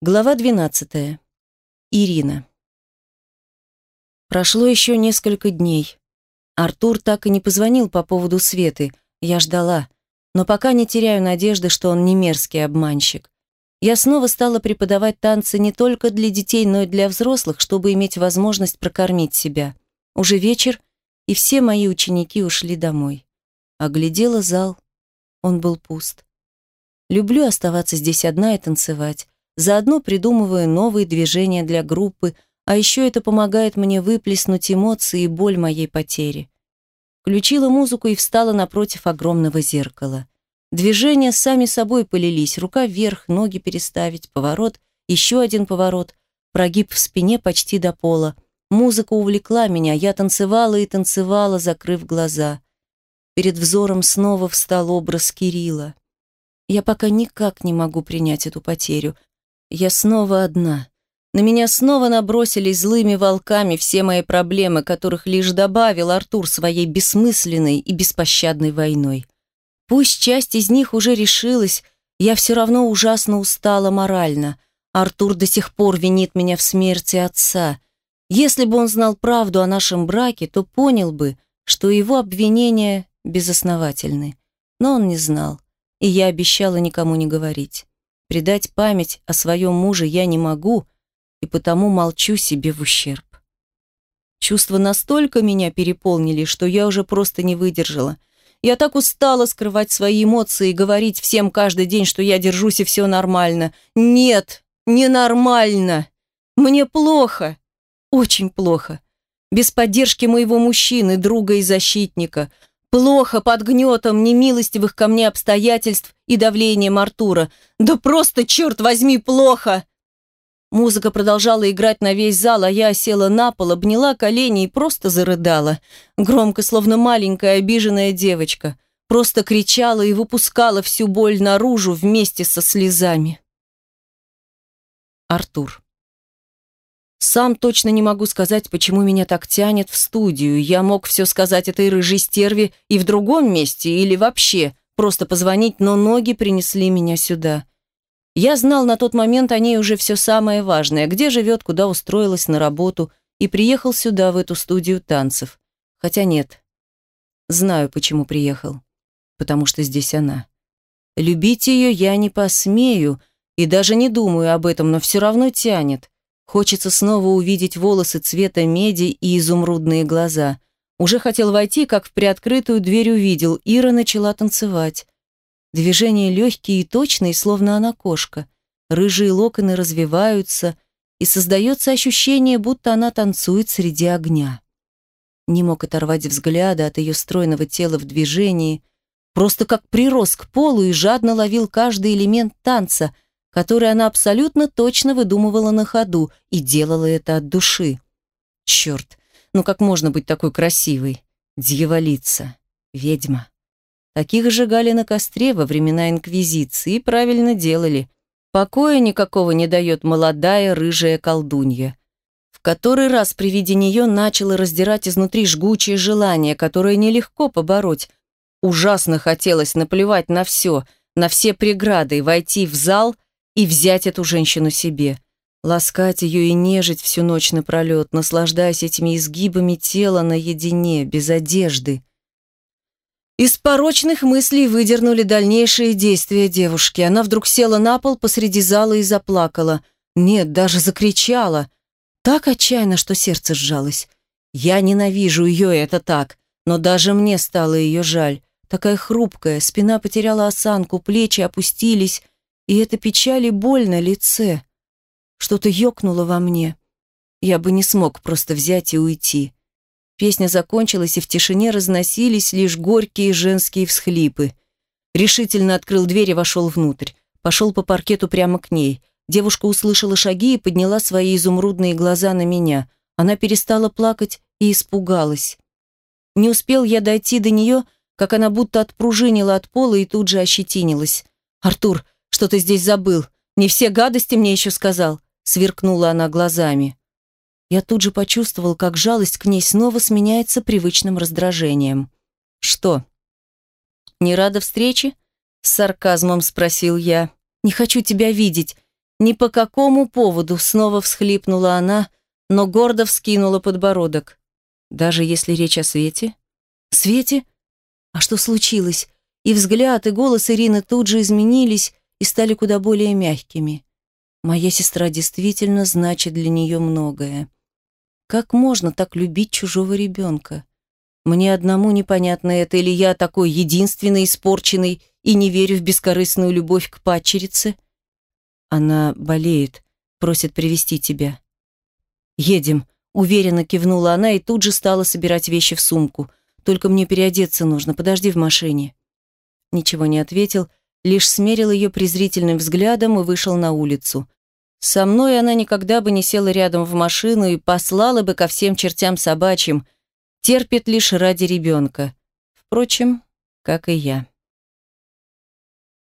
Глава 12. Ирина. Прошло еще несколько дней. Артур так и не позвонил по поводу Светы. Я ждала, но пока не теряю надежды, что он не мерзкий обманщик. Я снова стала преподавать танцы не только для детей, но и для взрослых, чтобы иметь возможность прокормить себя. Уже вечер, и все мои ученики ушли домой. Оглядела зал. Он был пуст. Люблю оставаться здесь одна и танцевать. Заодно придумываю новые движения для группы, а еще это помогает мне выплеснуть эмоции и боль моей потери. Включила музыку и встала напротив огромного зеркала. Движения сами собой полились, рука вверх, ноги переставить, поворот, еще один поворот, прогиб в спине почти до пола. Музыка увлекла меня, я танцевала и танцевала, закрыв глаза. Перед взором снова встал образ Кирилла. Я пока никак не могу принять эту потерю — я снова одна. На меня снова набросились злыми волками все мои проблемы, которых лишь добавил Артур своей бессмысленной и беспощадной войной. Пусть часть из них уже решилась, я все равно ужасно устала морально. Артур до сих пор винит меня в смерти отца. Если бы он знал правду о нашем браке, то понял бы, что его обвинения безосновательны. Но он не знал, и я обещала никому не говорить. Предать память о своем муже я не могу, и потому молчу себе в ущерб. Чувства настолько меня переполнили, что я уже просто не выдержала. Я так устала скрывать свои эмоции и говорить всем каждый день, что я держусь и все нормально. Нет, ненормально. Мне плохо. Очень плохо. Без поддержки моего мужчины, друга и защитника. Плохо под гнетом немилостивых ко мне обстоятельств и давлением Артура. Да просто, черт возьми, плохо! Музыка продолжала играть на весь зал, а я села на пол, обняла колени и просто зарыдала. Громко, словно маленькая обиженная девочка. Просто кричала и выпускала всю боль наружу вместе со слезами. Артур. Сам точно не могу сказать, почему меня так тянет в студию. Я мог все сказать этой рыжей стерве и в другом месте, или вообще просто позвонить, но ноги принесли меня сюда. Я знал на тот момент о ней уже все самое важное, где живет, куда устроилась на работу, и приехал сюда, в эту студию танцев. Хотя нет. Знаю, почему приехал. Потому что здесь она. Любить ее я не посмею, и даже не думаю об этом, но все равно тянет. Хочется снова увидеть волосы цвета меди и изумрудные глаза. Уже хотел войти, как в приоткрытую дверь увидел. Ира начала танцевать. Движения легкие и точные, словно она кошка. Рыжие локоны развиваются, и создается ощущение, будто она танцует среди огня. Не мог оторвать взгляда от ее стройного тела в движении, просто как прирос к полу и жадно ловил каждый элемент танца — который она абсолютно точно выдумывала на ходу и делала это от души. Черт, ну как можно быть такой красивой? Дьяволица, ведьма. Таких сжигали на костре во времена Инквизиции и правильно делали. Покоя никакого не дает молодая рыжая колдунья. В который раз при виде нее начало раздирать изнутри жгучее желание, которое нелегко побороть. Ужасно хотелось наплевать на все, на все преграды, войти в зал – и взять эту женщину себе, ласкать ее и нежить всю ночь напролет, наслаждаясь этими изгибами тела наедине, без одежды. Из порочных мыслей выдернули дальнейшие действия девушки. Она вдруг села на пол посреди зала и заплакала. Нет, даже закричала. Так отчаянно, что сердце сжалось. Я ненавижу ее, это так. Но даже мне стало ее жаль. Такая хрупкая, спина потеряла осанку, плечи опустились, и эта печаль и боль на лице. Что-то ёкнуло во мне. Я бы не смог просто взять и уйти. Песня закончилась, и в тишине разносились лишь горькие женские всхлипы. Решительно открыл дверь и вошел внутрь. Пошел по паркету прямо к ней. Девушка услышала шаги и подняла свои изумрудные глаза на меня. Она перестала плакать и испугалась. Не успел я дойти до нее, как она будто отпружинила от пола и тут же ощетинилась. «Артур, что ты здесь забыл? Не все гадости мне еще сказал?» Сверкнула она глазами. Я тут же почувствовал, как жалость к ней снова сменяется привычным раздражением. «Что?» «Не рада встрече?» С сарказмом спросил я. «Не хочу тебя видеть. Ни по какому поводу, снова всхлипнула она, но гордо вскинула подбородок. Даже если речь о Свете? Свете? А что случилось? И взгляд, и голос Ирины тут же изменились и стали куда более мягкими. Моя сестра действительно значит для нее многое. Как можно так любить чужого ребенка? Мне одному непонятно это, или я такой единственный, испорченный и не верю в бескорыстную любовь к падчерице? Она болеет, просит привести тебя. Едем, уверенно кивнула она и тут же стала собирать вещи в сумку. Только мне переодеться нужно, подожди в машине. Ничего не ответил, лишь смерил ее презрительным взглядом и вышел на улицу. Со мной она никогда бы не села рядом в машину и послала бы ко всем чертям собачьим, терпит лишь ради ребенка. Впрочем, как и я.